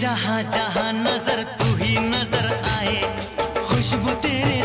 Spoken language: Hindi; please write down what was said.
जहाँ जहाँ नज़र तू ही नज़र आए। खुशबू तेरे